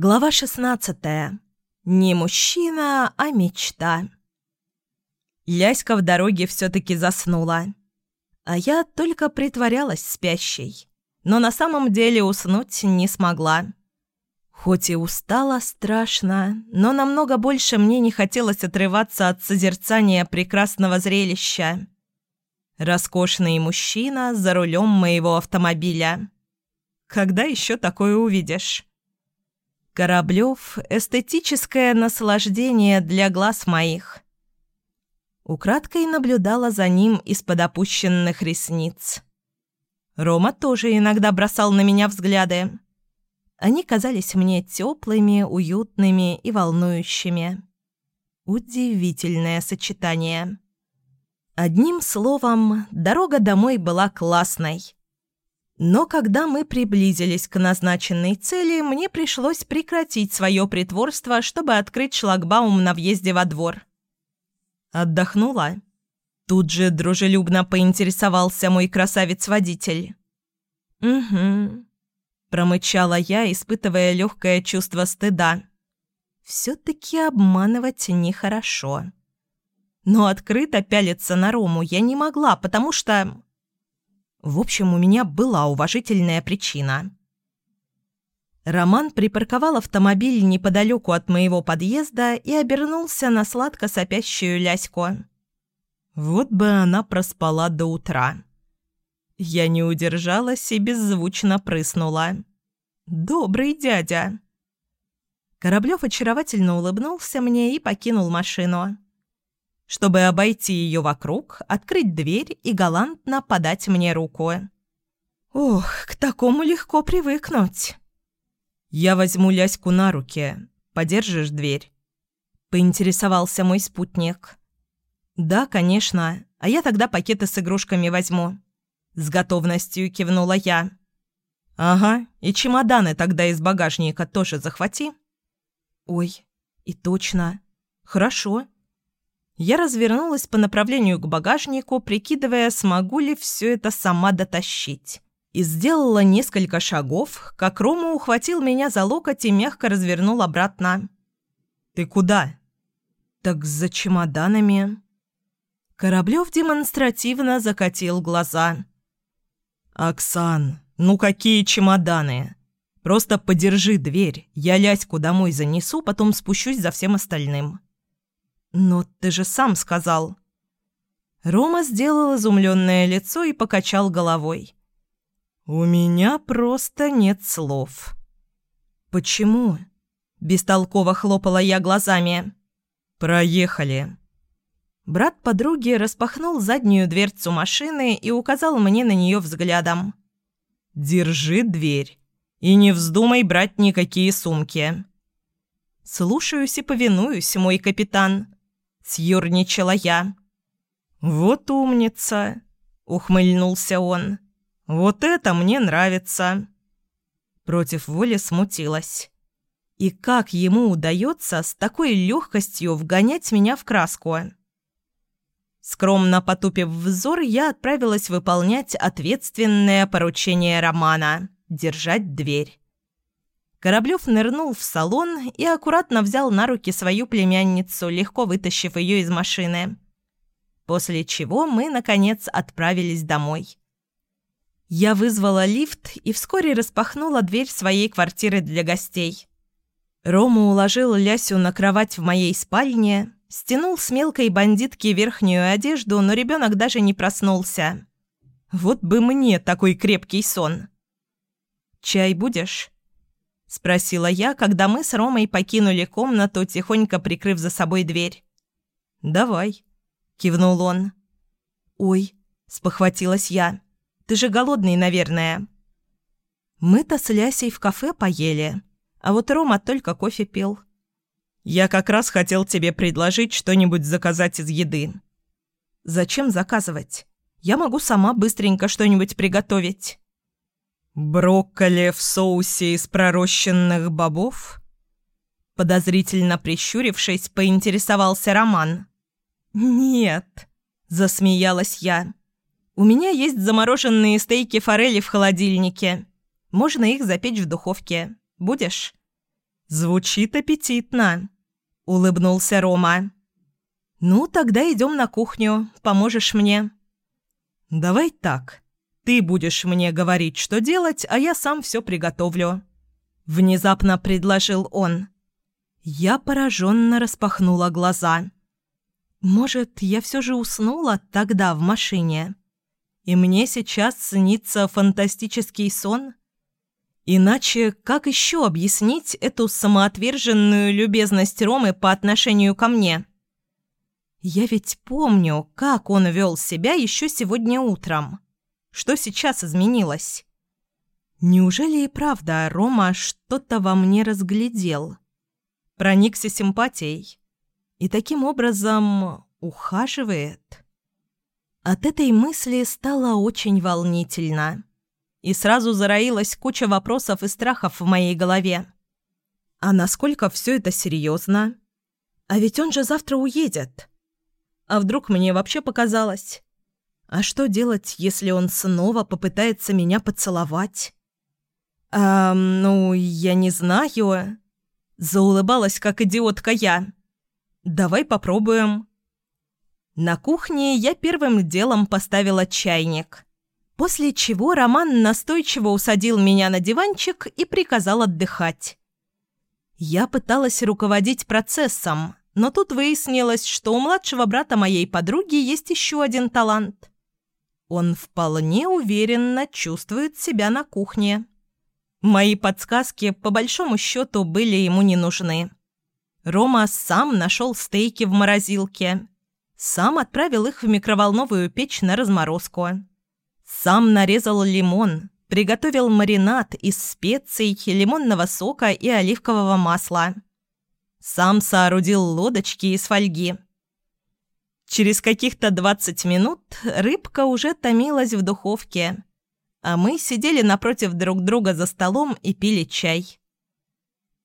Глава 16. Не мужчина, а мечта. Ляська в дороге все-таки заснула. А я только притворялась спящей. Но на самом деле уснуть не смогла. Хоть и устала страшно, но намного больше мне не хотелось отрываться от созерцания прекрасного зрелища. Роскошный мужчина за рулем моего автомобиля. Когда еще такое увидишь? Кораблев — эстетическое наслаждение для глаз моих. Украдкой наблюдала за ним из-под опущенных ресниц. Рома тоже иногда бросал на меня взгляды. Они казались мне теплыми, уютными и волнующими. Удивительное сочетание. Одним словом, дорога домой была классной. Но когда мы приблизились к назначенной цели, мне пришлось прекратить свое притворство, чтобы открыть шлагбаум на въезде во двор. Отдохнула? Тут же дружелюбно поинтересовался мой красавец-водитель. «Угу», — промычала я, испытывая легкое чувство стыда. «Все-таки обманывать нехорошо». Но открыто пялиться на Рому я не могла, потому что... В общем, у меня была уважительная причина. Роман припарковал автомобиль неподалеку от моего подъезда и обернулся на сладко сопящую Ляську. Вот бы она проспала до утра. Я не удержалась и беззвучно прыснула. «Добрый дядя!» Кораблев очаровательно улыбнулся мне и покинул машину чтобы обойти ее вокруг, открыть дверь и галантно подать мне руку. «Ох, к такому легко привыкнуть!» «Я возьму Ляську на руки. Подержишь дверь?» Поинтересовался мой спутник. «Да, конечно. А я тогда пакеты с игрушками возьму». С готовностью кивнула я. «Ага, и чемоданы тогда из багажника тоже захвати». «Ой, и точно. Хорошо». Я развернулась по направлению к багажнику, прикидывая, смогу ли все это сама дотащить. И сделала несколько шагов, как Рома ухватил меня за локоть и мягко развернул обратно. «Ты куда?» «Так за чемоданами». Кораблев демонстративно закатил глаза. «Оксан, ну какие чемоданы? Просто подержи дверь, я Ляську домой занесу, потом спущусь за всем остальным». «Но ты же сам сказал». Рома сделал изумленное лицо и покачал головой. «У меня просто нет слов». «Почему?» – бестолково хлопала я глазами. «Проехали». Брат подруги распахнул заднюю дверцу машины и указал мне на нее взглядом. «Держи дверь и не вздумай брать никакие сумки». «Слушаюсь и повинуюсь, мой капитан», съёрничала я. «Вот умница!» — ухмыльнулся он. «Вот это мне нравится!» Против воли смутилась. И как ему удается с такой легкостью вгонять меня в краску? Скромно потупив взор, я отправилась выполнять ответственное поручение Романа – держать дверь. Кораблев нырнул в салон и аккуратно взял на руки свою племянницу, легко вытащив ее из машины. После чего мы, наконец, отправились домой. Я вызвала лифт и вскоре распахнула дверь своей квартиры для гостей. Рома уложил Лясю на кровать в моей спальне, стянул с мелкой бандитки верхнюю одежду, но ребенок даже не проснулся. Вот бы мне такой крепкий сон. «Чай будешь?» – спросила я, когда мы с Ромой покинули комнату, тихонько прикрыв за собой дверь. «Давай», – кивнул он. «Ой», – спохватилась я, – «ты же голодный, наверное». Мы-то с Лясей в кафе поели, а вот Рома только кофе пил. «Я как раз хотел тебе предложить что-нибудь заказать из еды». «Зачем заказывать? Я могу сама быстренько что-нибудь приготовить». «Брокколи в соусе из пророщенных бобов?» Подозрительно прищурившись, поинтересовался Роман. «Нет», – засмеялась я. «У меня есть замороженные стейки форели в холодильнике. Можно их запечь в духовке. Будешь?» Звучит аппетитно, улыбнулся Рома. Ну, тогда идем на кухню, поможешь мне. Давай так. Ты будешь мне говорить, что делать, а я сам все приготовлю. Внезапно предложил он. Я пораженно распахнула глаза. Может, я все же уснула тогда в машине? И мне сейчас снится фантастический сон? Иначе как еще объяснить эту самоотверженную любезность Ромы по отношению ко мне? Я ведь помню, как он вел себя еще сегодня утром. Что сейчас изменилось? Неужели и правда Рома что-то во мне разглядел? Проникся симпатией и таким образом ухаживает? От этой мысли стало очень волнительно. И сразу зароилась куча вопросов и страхов в моей голове. А насколько все это серьезно? А ведь он же завтра уедет. А вдруг мне вообще показалось? А что делать, если он снова попытается меня поцеловать? «А, ну, я не знаю...» Заулыбалась, как идиотка я. «Давай попробуем». На кухне я первым делом поставила чайник. После чего Роман настойчиво усадил меня на диванчик и приказал отдыхать. Я пыталась руководить процессом, но тут выяснилось, что у младшего брата моей подруги есть еще один талант. Он вполне уверенно чувствует себя на кухне. Мои подсказки, по большому счету, были ему не нужны. Рома сам нашел стейки в морозилке сам отправил их в микроволновую печь на разморозку. Сам нарезал лимон, приготовил маринад из специй, лимонного сока и оливкового масла. Сам соорудил лодочки из фольги. Через каких-то 20 минут рыбка уже томилась в духовке, а мы сидели напротив друг друга за столом и пили чай.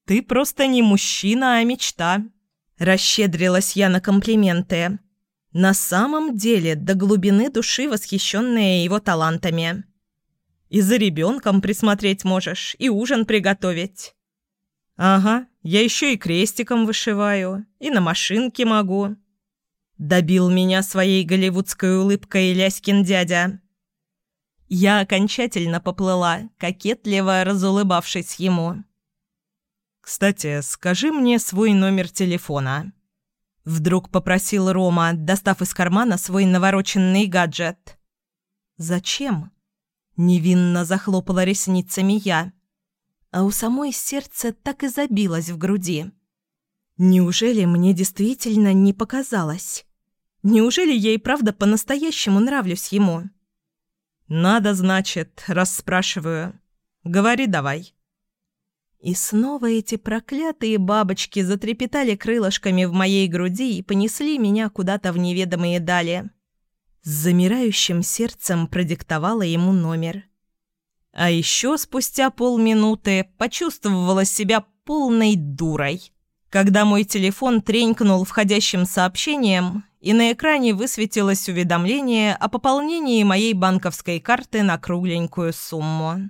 «Ты просто не мужчина, а мечта», – расщедрилась я на комплименты на самом деле до глубины души восхищенная его талантами. И за ребенком присмотреть можешь, и ужин приготовить. Ага, я еще и крестиком вышиваю, и на машинке могу. Добил меня своей голливудской улыбкой Ляськин дядя. Я окончательно поплыла, кокетливо разулыбавшись ему. «Кстати, скажи мне свой номер телефона». Вдруг попросил Рома, достав из кармана свой навороченный гаджет. «Зачем?» Невинно захлопала ресницами я. А у самой сердце так и забилось в груди. Неужели мне действительно не показалось? Неужели я и правда по-настоящему нравлюсь ему? «Надо, значит, расспрашиваю. Говори давай». И снова эти проклятые бабочки затрепетали крылышками в моей груди и понесли меня куда-то в неведомые дали. С замирающим сердцем продиктовала ему номер. А еще спустя полминуты почувствовала себя полной дурой, когда мой телефон тренькнул входящим сообщением, и на экране высветилось уведомление о пополнении моей банковской карты на кругленькую сумму.